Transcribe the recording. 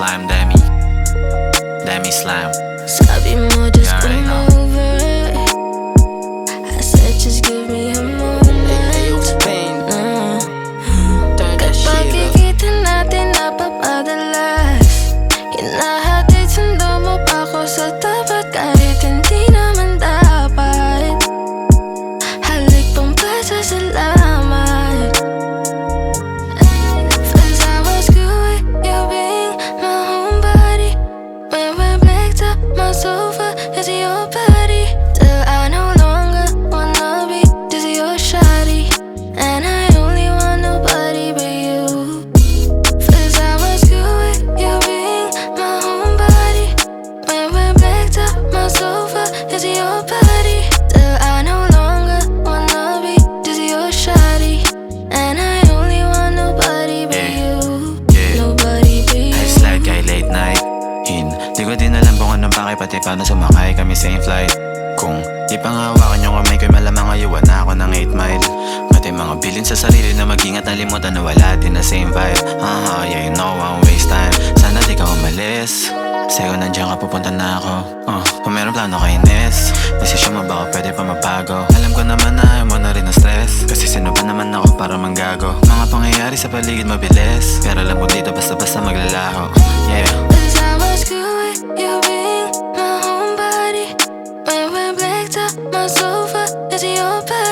slime, Demi. Demi slime. Scabby more just yeah, right now. Is your body Till I no longer wanna be? Just your shawty And I only want nobody but you. First I was good with you being my homebody When we're blacked up my sofa is your body Till I no longer wanna be? Just your shawty And I ko din alam kung anong bakit pati paano sumakay kami same flight. Kung di pa nga hawakan yung kamay ko malamang ayuwan na ako ng 8 mile. Pati mga bilin sa sarili na mag-ingat nalimutan na wala din na same vibe. Uh yeah you know I waste time Sana di ka umalis. Sa'yo nandiyan ka pupunta na ako. Uh, Kung meron plano kay Ines Desisyon mo ba ako pwede pa mabago. Alam ko naman na ayaw mo na rin na stress. Kasi sino ba naman ako para manggago? Mga pangyayari sa paligid mabilis. Pero alam ko dito basta-basta maglalaho your back.